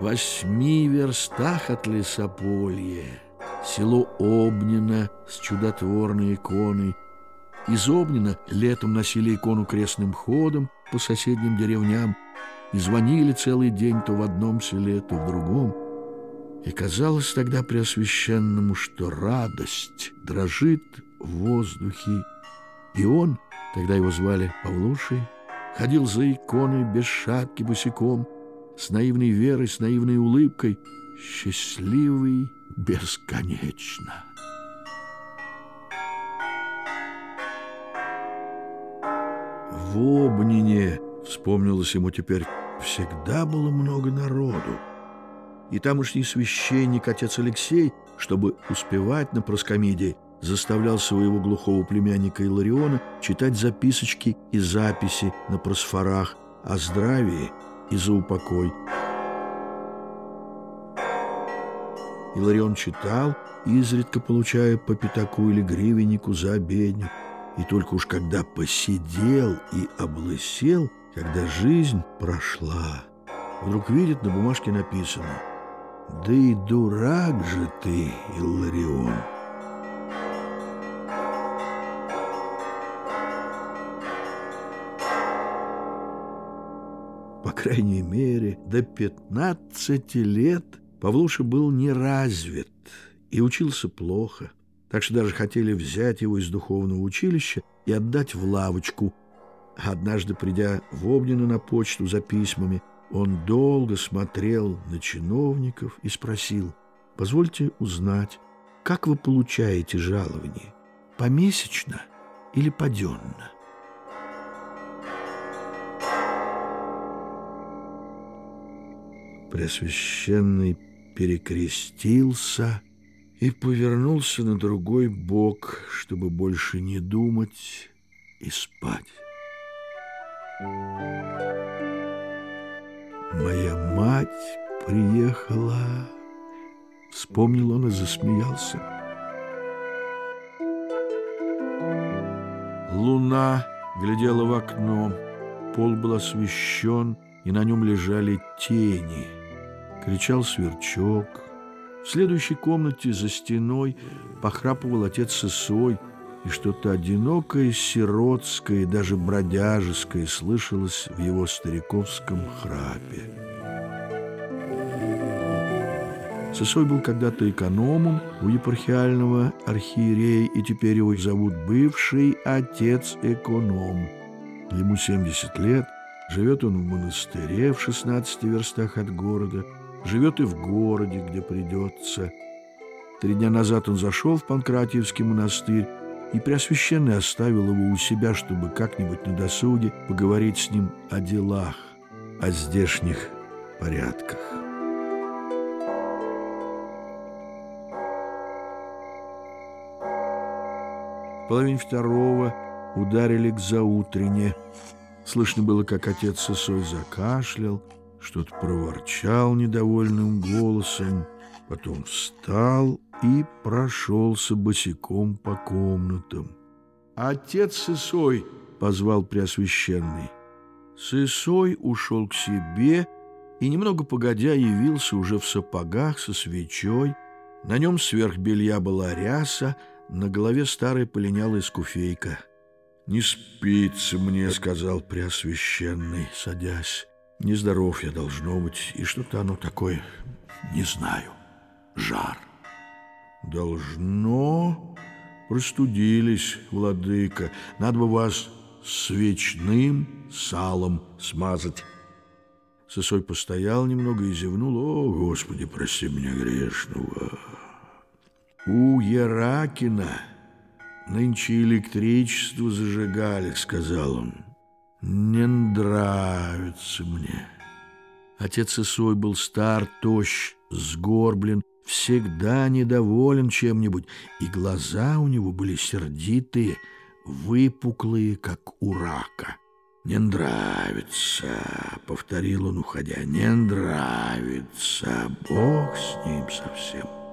восьми верстах от лесополья, село Обнино с чудотворной иконой. Из Обнина летом носили икону крестным ходом по соседним деревням и звонили целый день то в одном селе, то в другом. И казалось тогда Преосвященному, что радость дрожит в воздухе. И он, тогда его звали Павлушей, ходил за иконой без шапки босиком, с наивной верой, с наивной улыбкой, счастливый бесконечно. В Обнине, вспомнилось ему теперь, всегда было много народу. И тамошний священник, отец Алексей, чтобы успевать на проскомидии, заставлял своего глухого племянника Илариона читать записочки и записи на просфорах о здравии и за упокой. Иларион читал, изредка получая по пятаку или гривеннику за обедню, и только уж когда посидел и облысел, когда жизнь прошла, вдруг видит на бумажке написано «Да и дурак же ты, Илларион!» Крайней мере, до 15 лет Павлуша был неразвит и учился плохо, так что даже хотели взять его из духовного училища и отдать в лавочку. Однажды, придя в Обнино на почту за письмами, он долго смотрел на чиновников и спросил, «Позвольте узнать, как вы получаете жалование, помесячно или паденно?» Преосвященный перекрестился и повернулся на другой бок, чтобы больше не думать и спать. «Моя мать приехала», — вспомнил он и засмеялся. Луна глядела в окно, пол был освещен, и на нем лежали тени. Кричал сверчок. В следующей комнате за стеной похрапывал отец Сысой, и что-то одинокое, сиротское, даже бродяжеское слышалось в его стариковском храпе. Сысой был когда-то экономом у епархиального архиерея, и теперь его зовут бывший отец-эконом. Ему 70 лет, Живет он в монастыре в 16 верстах от города, живет и в городе, где придется. Три дня назад он зашел в Панкратиевский монастырь, и Преосвященный оставил его у себя, чтобы как-нибудь на досуге поговорить с ним о делах, о здешних порядках. В половине второго ударили к заутрене. Слышно было, как отец Сысой закашлял, что-то проворчал недовольным голосом, потом встал и прошелся босиком по комнатам. «Отец Сысой!» — позвал Преосвященный. Сысой ушел к себе и, немного погодя, явился уже в сапогах со свечой. На нем сверх белья была ряса, на голове старая полинялая скуфейка — «Не спится мне», — сказал Преосвященный, садясь. «Нездоров я должно быть, и что-то оно такое, не знаю, жар». «Должно...» «Простудились, владыка, надо бы вас свечным салом смазать». Сысой постоял немного и зевнул. «О, Господи, прости меня грешного!» «У Яракина...» Нынче электричество зажигали, сказал он. Не нравится мне. Отец Исой был стар, тощ, сгорблен, всегда недоволен чем-нибудь, и глаза у него были сердитые, выпуклые, как у рака. «Не нравится», — повторил он, уходя, — «не нравится, Бог с ним совсем».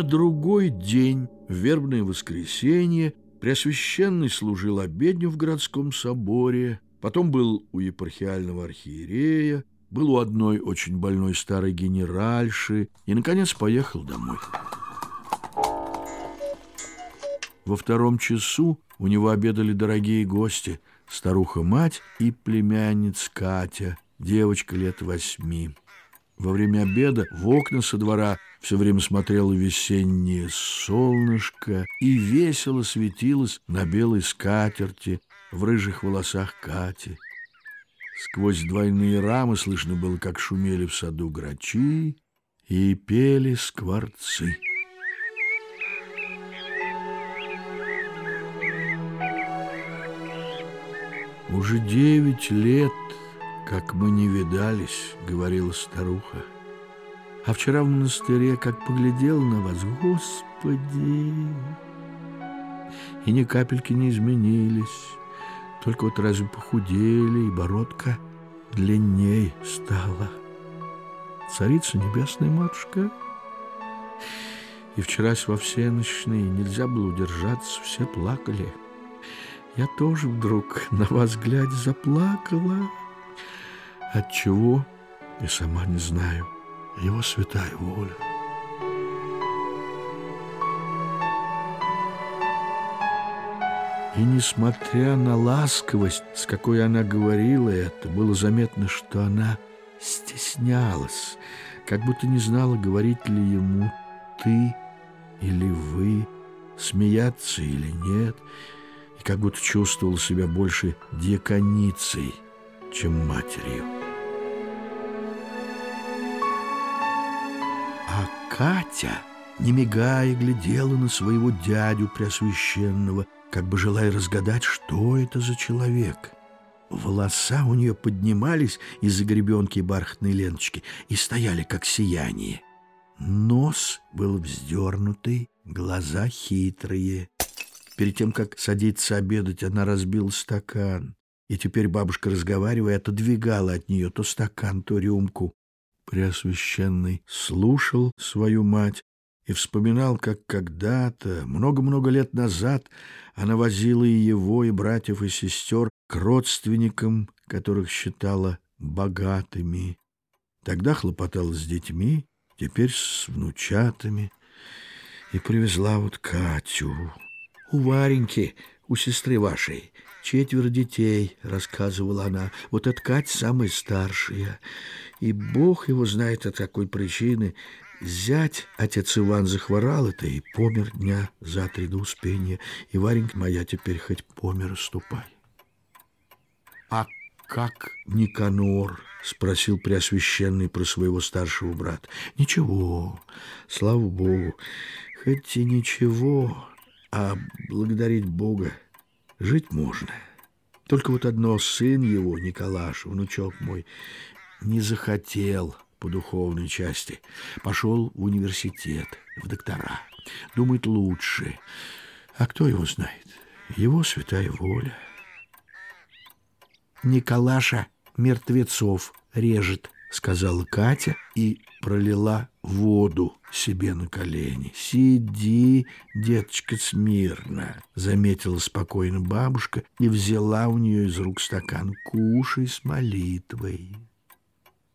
На другой день, в вербное воскресенье, Преосвященный служил обедню в городском соборе, потом был у епархиального архиерея, был у одной очень больной старой генеральши и, наконец, поехал домой. Во втором часу у него обедали дорогие гости, старуха-мать и племянниц Катя, девочка лет восьми. Во время обеда в окна со двора все время смотрело весеннее солнышко и весело светилось на белой скатерти в рыжих волосах Кати. Сквозь двойные рамы слышно было, как шумели в саду грачи и пели скворцы. Уже девять лет «Как мы не видались», — говорила старуха. «А вчера в монастыре, как поглядел на вас, Господи!» И ни капельки не изменились, только вот разве похудели, и бородка длинней стала. Царица Небесная Матушка. И вчера во все ночные нельзя было удержаться, все плакали. Я тоже вдруг на вас глядя заплакала. От чего, и сама не знаю. Его святая воля. И несмотря на ласковость, с какой она говорила это, было заметно, что она стеснялась, как будто не знала, говорить ли ему «ты» или «вы», смеяться или нет, и как будто чувствовала себя больше дьяконицей, чем матерью. Катя, не мигая, глядела на своего дядю Преосвященного, как бы желая разгадать, что это за человек. Волоса у нее поднимались из-за гребенки бархатной ленточки и стояли, как сияние. Нос был вздернутый, глаза хитрые. Перед тем, как садиться обедать, она разбила стакан. И теперь бабушка, разговаривая, отодвигала от нее то стакан, то рюмку. Преосвященный слушал свою мать и вспоминал, как когда-то, много-много лет назад, она возила и его, и братьев, и сестер к родственникам, которых считала богатыми. Тогда хлопотала с детьми, теперь с внучатами, и привезла вот Катю. У Вареньки, у сестры вашей, четверо детей, рассказывала она. Вот эта Катя самая старшая. И Бог его знает от какой причины. Зять, отец Иван, захворал это и помер дня за три до успения. И Варенька моя теперь хоть помер, ступай. А как Никанор? Спросил Преосвященный про своего старшего брата. Ничего, слава Богу, хоть и ничего, а благодарить Бога жить можно. Только вот одно, сын его, Николаш, внучок мой, не захотел по духовной части. Пошел в университет, в доктора. Думает лучше. А кто его знает? Его святая воля. Николаша мертвецов режет, сказала Катя и пролила воду себе на колени. «Сиди, деточка, смирно», — заметила спокойно бабушка и взяла у нее из рук стакан. «Кушай с молитвой».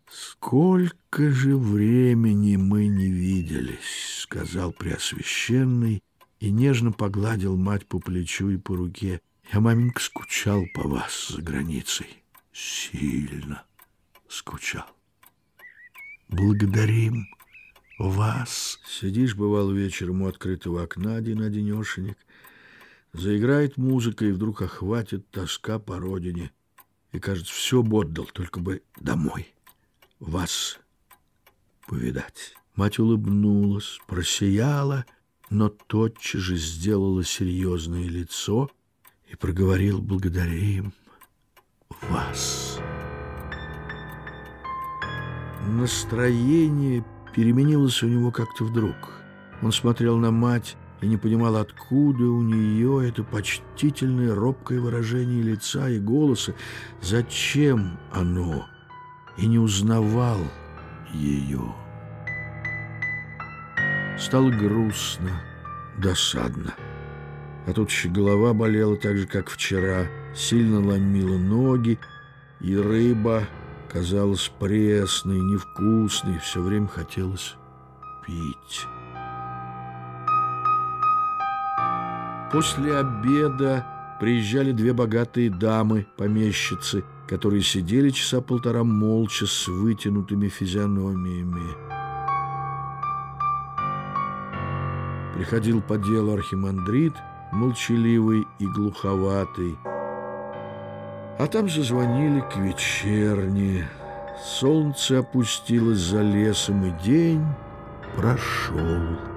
«Сколько же времени мы не виделись», — сказал Преосвященный и нежно погладил мать по плечу и по руке. «Я, маменька, скучал по вас за границей. Сильно скучал. Благодарим вас». Сидишь, бывал, вечером у открытого окна один-одинешенек, заиграет музыка, и вдруг охватит тоска по родине. И, кажется, все бы отдал, только бы домой вас повидать. Мать улыбнулась, просияла, но тотчас же сделала серьезное лицо и проговорил «Благодарим вас». Настроение переменилось у него как-то вдруг. Он смотрел на мать и не понимал, откуда у нее это почтительное робкое выражение лица и голоса, зачем оно и не узнавал ее. Стало грустно, досадно. А тут еще голова болела так же, как вчера, сильно ломила ноги, и рыба казалась пресной, невкусной, все время хотелось пить. После обеда приезжали две богатые дамы, помещицы, которые сидели часа полтора молча с вытянутыми физиономиями. Приходил по делу архимандрит, молчаливый и глуховатый. А там зазвонили к вечерне. Солнце опустилось за лесом, и день прошел.